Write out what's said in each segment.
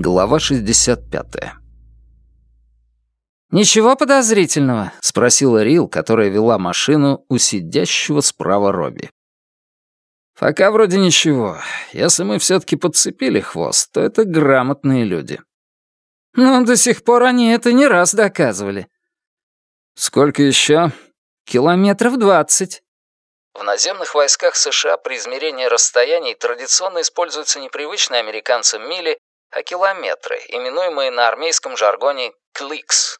Глава 65. «Ничего подозрительного?» — спросила Рил, которая вела машину у сидящего справа Робби. «Пока вроде ничего. Если мы все-таки подцепили хвост, то это грамотные люди». «Но до сих пор они это не раз доказывали». «Сколько еще?» «Километров двадцать». В наземных войсках США при измерении расстояний традиционно используются непривычные американцам мили, а километры, именуемые на армейском жаргоне «кликс».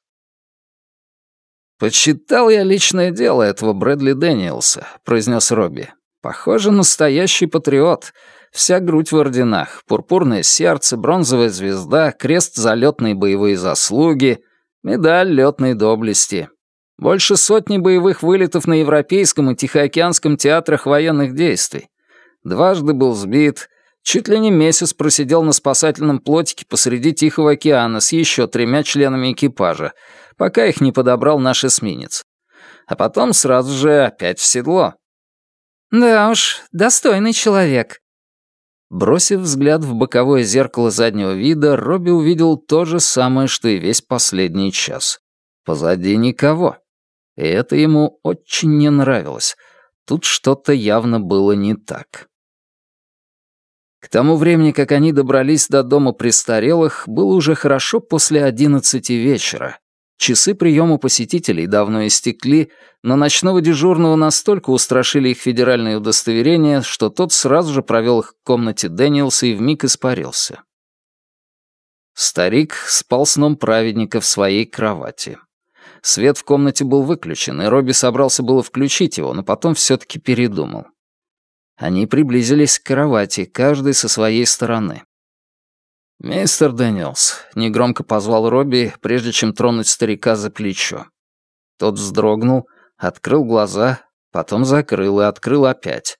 «Почитал я личное дело этого Брэдли Дэниелса», — произнес Робби. «Похоже, настоящий патриот. Вся грудь в орденах, пурпурное сердце, бронзовая звезда, крест за летные боевые заслуги, медаль летной доблести. Больше сотни боевых вылетов на Европейском и Тихоокеанском театрах военных действий. Дважды был сбит, Чуть ли не месяц просидел на спасательном плотике посреди Тихого океана с еще тремя членами экипажа, пока их не подобрал наш эсминец. А потом сразу же опять в седло. «Да уж, достойный человек». Бросив взгляд в боковое зеркало заднего вида, Робби увидел то же самое, что и весь последний час. Позади никого. И это ему очень не нравилось. Тут что-то явно было не так. К тому времени, как они добрались до дома престарелых, было уже хорошо после одиннадцати вечера. Часы приема посетителей давно истекли, но ночного дежурного настолько устрашили их федеральные удостоверения, что тот сразу же провел их к комнате Дэниелса и вмиг испарился. Старик спал сном праведника в своей кровати. Свет в комнате был выключен, и Робби собрался было включить его, но потом все-таки передумал. Они приблизились к кровати, каждый со своей стороны. «Мистер Дэниелс», — негромко позвал Робби, прежде чем тронуть старика за плечо. Тот вздрогнул, открыл глаза, потом закрыл и открыл опять.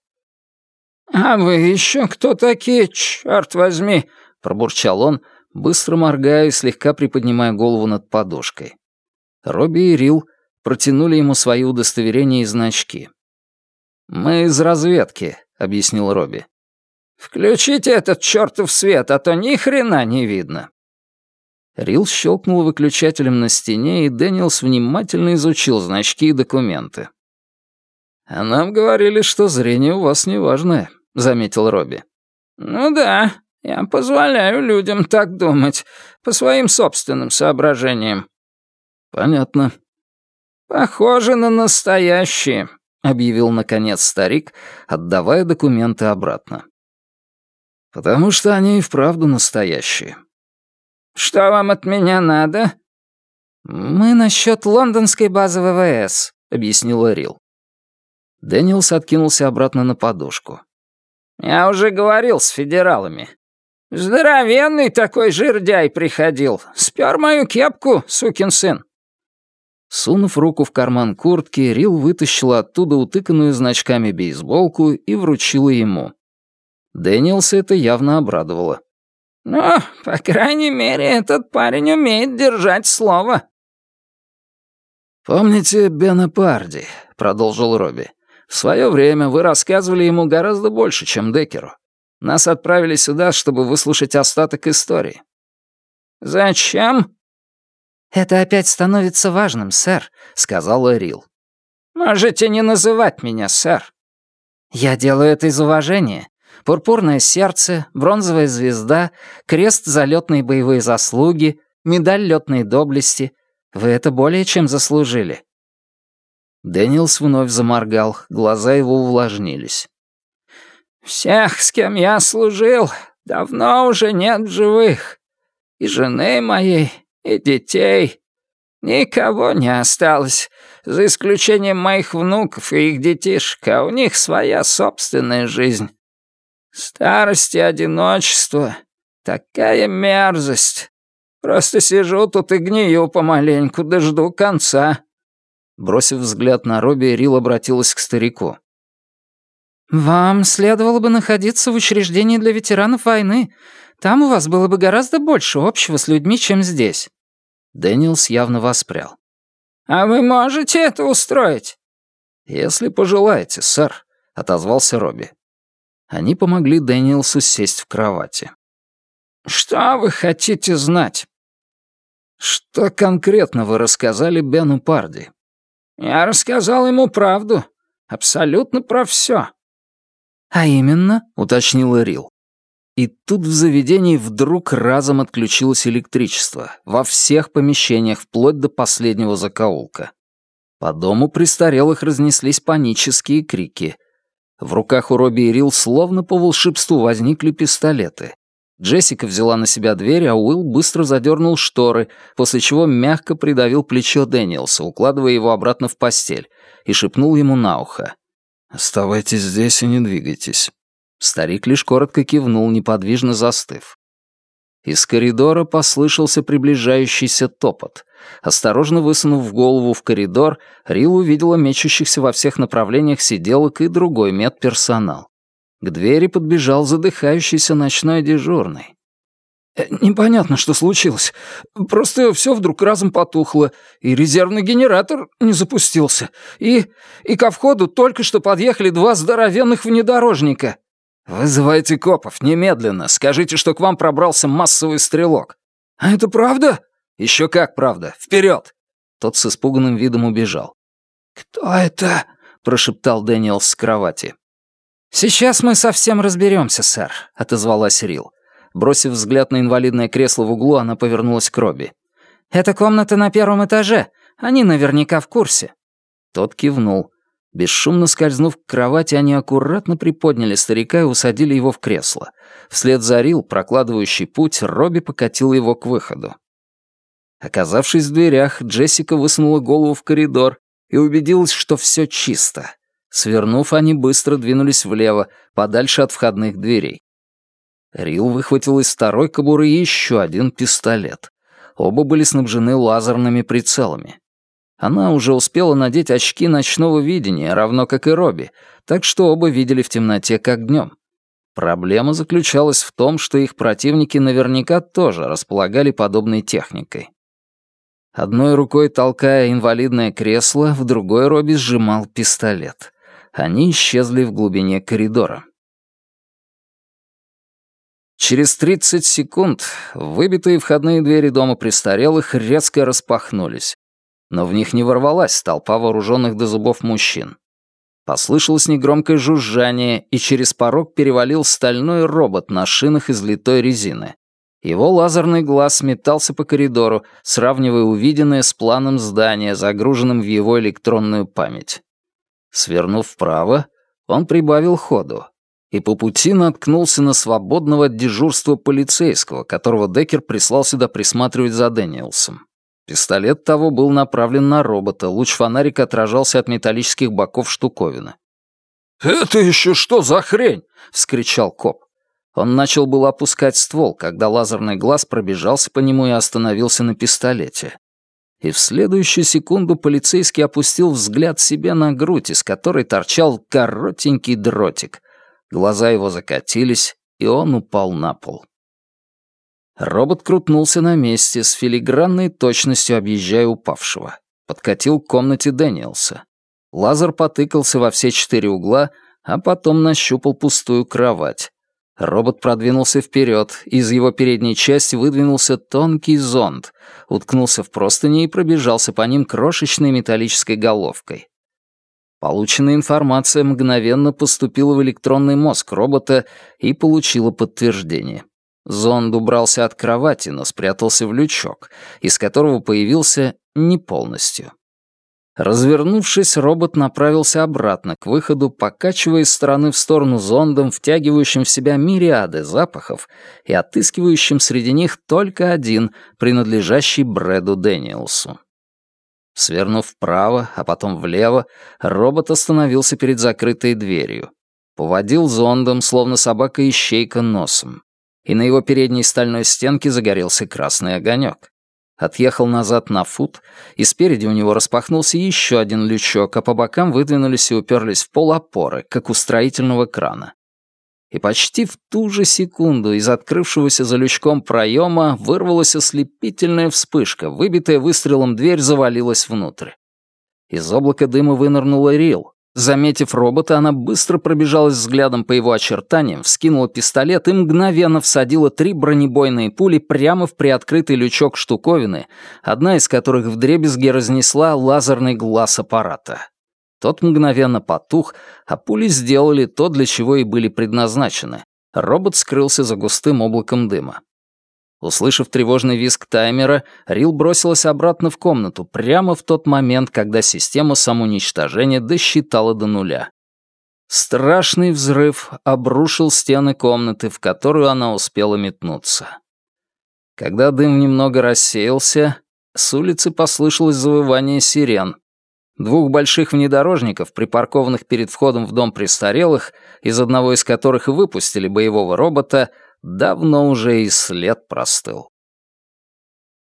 «А вы еще кто такие, черт возьми?» — пробурчал он, быстро моргая и слегка приподнимая голову над подушкой. Робби и Рил протянули ему свои удостоверения и значки. «Мы из разведки», — объяснил Робби. «Включите этот чертов свет, а то ни хрена не видно». Рил щелкнул выключателем на стене, и Дэниелс внимательно изучил значки и документы. «А нам говорили, что зрение у вас неважное», — заметил Робби. «Ну да, я позволяю людям так думать, по своим собственным соображениям». «Понятно». «Похоже на настоящие», — объявил, наконец, старик, отдавая документы обратно. «Потому что они и вправду настоящие». «Что вам от меня надо?» «Мы насчет лондонской базы ВВС», — объяснила Рил. Дэниелс откинулся обратно на подушку. «Я уже говорил с федералами. Здоровенный такой жердяй приходил. Спер мою кепку, сукин сын. Сунув руку в карман куртки, Рил вытащила оттуда утыканную значками бейсболку и вручила ему. Дэниелса это явно обрадовало. «Ну, по крайней мере, этот парень умеет держать слово». «Помните Бена Парди?» — продолжил Робби. «В свое время вы рассказывали ему гораздо больше, чем Декеру. Нас отправили сюда, чтобы выслушать остаток истории». «Зачем?» «Это опять становится важным, сэр», — сказала Рил. «Можете не называть меня, сэр». «Я делаю это из уважения. Пурпурное сердце, бронзовая звезда, крест за летные боевые заслуги, медаль летной доблести. Вы это более чем заслужили». Дэниелс вновь заморгал, глаза его увлажнились. «Всех, с кем я служил, давно уже нет живых. И жены моей, и детей. Никого не осталось, за исключением моих внуков и их детишек, а у них своя собственная жизнь. Старость и одиночество — такая мерзость. Просто сижу тут и гнию помаленьку, да жду конца». Бросив взгляд на Робби, Рил обратилась к старику. «Вам следовало бы находиться в учреждении для ветеранов войны. Там у вас было бы гораздо больше общего с людьми, чем здесь». Дэниелс явно воспрял. «А вы можете это устроить?» «Если пожелаете, сэр», — отозвался Робби. Они помогли Дэниелсу сесть в кровати. «Что вы хотите знать?» «Что конкретно вы рассказали Бену Парди?» «Я рассказал ему правду. Абсолютно про все». «А именно?» — уточнил Рил. И тут в заведении вдруг разом отключилось электричество. Во всех помещениях, вплоть до последнего закоулка. По дому престарелых разнеслись панические крики. В руках у Робби и Рил словно по волшебству возникли пистолеты. Джессика взяла на себя дверь, а Уилл быстро задернул шторы, после чего мягко придавил плечо Дэниелса, укладывая его обратно в постель, и шепнул ему на ухо. «Оставайтесь здесь и не двигайтесь». Старик лишь коротко кивнул, неподвижно застыв. Из коридора послышался приближающийся топот. Осторожно высунув голову в коридор, Рил увидела мечущихся во всех направлениях сиделок и другой медперсонал. К двери подбежал задыхающийся ночной дежурный. «Э, «Непонятно, что случилось. Просто все вдруг разом потухло, и резервный генератор не запустился. И, и ко входу только что подъехали два здоровенных внедорожника». «Вызывайте копов, немедленно. Скажите, что к вам пробрался массовый стрелок». «А это правда?» «Еще как правда. Вперед!» Тот с испуганным видом убежал. «Кто это?» — прошептал Дэниел с кровати. «Сейчас мы совсем разберемся, сэр», — отозвалась Рил. Бросив взгляд на инвалидное кресло в углу, она повернулась к Робби. «Это комната на первом этаже. Они наверняка в курсе». Тот кивнул. Бесшумно скользнув к кровати, они аккуратно приподняли старика и усадили его в кресло. Вслед за Рил, прокладывающий путь, Робби покатил его к выходу. Оказавшись в дверях, Джессика высунула голову в коридор и убедилась, что все чисто. Свернув, они быстро двинулись влево, подальше от входных дверей. Рил выхватил из второй кобуры еще один пистолет. Оба были снабжены лазерными прицелами. Она уже успела надеть очки ночного видения, равно как и Робби, так что оба видели в темноте, как днем. Проблема заключалась в том, что их противники наверняка тоже располагали подобной техникой. Одной рукой толкая инвалидное кресло, в другой Робби сжимал пистолет. Они исчезли в глубине коридора. Через 30 секунд выбитые входные двери дома престарелых резко распахнулись, но в них не ворвалась толпа вооруженных до зубов мужчин. Послышалось негромкое жужжание, и через порог перевалил стальной робот на шинах из литой резины. Его лазерный глаз метался по коридору, сравнивая увиденное с планом здания, загруженным в его электронную память. Свернув вправо, он прибавил ходу и по пути наткнулся на свободного дежурства полицейского, которого Деккер прислал сюда присматривать за Дэниелсом. Пистолет того был направлен на робота, луч фонарика отражался от металлических боков штуковины. «Это еще что за хрень?» — вскричал коп. Он начал был опускать ствол, когда лазерный глаз пробежался по нему и остановился на пистолете и в следующую секунду полицейский опустил взгляд себе на грудь, из которой торчал коротенький дротик. Глаза его закатились, и он упал на пол. Робот крутнулся на месте, с филигранной точностью объезжая упавшего. Подкатил к комнате Дэниелса. Лазер потыкался во все четыре угла, а потом нащупал пустую кровать. Робот продвинулся вперед, из его передней части выдвинулся тонкий зонд, уткнулся в простыни и пробежался по ним крошечной металлической головкой. Полученная информация мгновенно поступила в электронный мозг робота и получила подтверждение. Зонд убрался от кровати, но спрятался в лючок, из которого появился не полностью. Развернувшись, робот направился обратно к выходу, покачивая из стороны в сторону зондом, втягивающим в себя мириады запахов и отыскивающим среди них только один, принадлежащий Брэду Дэниелсу. Свернув вправо, а потом влево, робот остановился перед закрытой дверью. Поводил зондом, словно собака-ищейка, носом. И на его передней стальной стенке загорелся красный огонек отъехал назад на фут, и спереди у него распахнулся еще один лючок, а по бокам выдвинулись и уперлись в пол опоры, как у строительного крана. И почти в ту же секунду из открывшегося за лючком проема вырвалась ослепительная вспышка, выбитая выстрелом дверь завалилась внутрь. Из облака дыма вынырнула Рил, Заметив робота, она быстро пробежалась взглядом по его очертаниям, вскинула пистолет и мгновенно всадила три бронебойные пули прямо в приоткрытый лючок штуковины, одна из которых вдребезги разнесла лазерный глаз аппарата. Тот мгновенно потух, а пули сделали то, для чего и были предназначены. Робот скрылся за густым облаком дыма. Услышав тревожный визг таймера, Рил бросилась обратно в комнату прямо в тот момент, когда система самоуничтожения досчитала до нуля. Страшный взрыв обрушил стены комнаты, в которую она успела метнуться. Когда дым немного рассеялся, с улицы послышалось завывание сирен. Двух больших внедорожников, припаркованных перед входом в дом престарелых, из одного из которых выпустили боевого робота, давно уже и след простыл.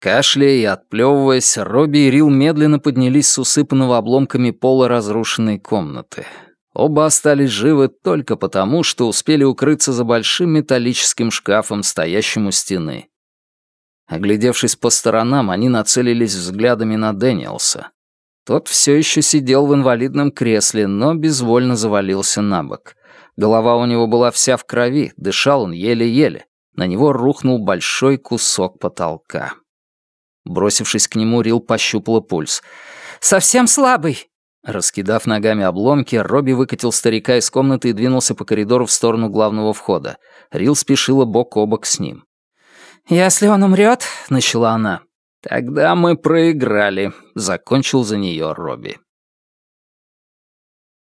Кашляя и отплевываясь, Робби и Рил медленно поднялись с усыпанного обломками пола разрушенной комнаты. Оба остались живы только потому, что успели укрыться за большим металлическим шкафом, стоящим у стены. Оглядевшись по сторонам, они нацелились взглядами на Дэниелса. Тот все еще сидел в инвалидном кресле, но безвольно завалился на бок. Голова у него была вся в крови, дышал он еле-еле. На него рухнул большой кусок потолка. Бросившись к нему, Рил пощупала пульс. «Совсем слабый!» Раскидав ногами обломки, Робби выкатил старика из комнаты и двинулся по коридору в сторону главного входа. Рил спешила бок о бок с ним. «Если он умрет, начала она. «Тогда мы проиграли», — закончил за нее Робби.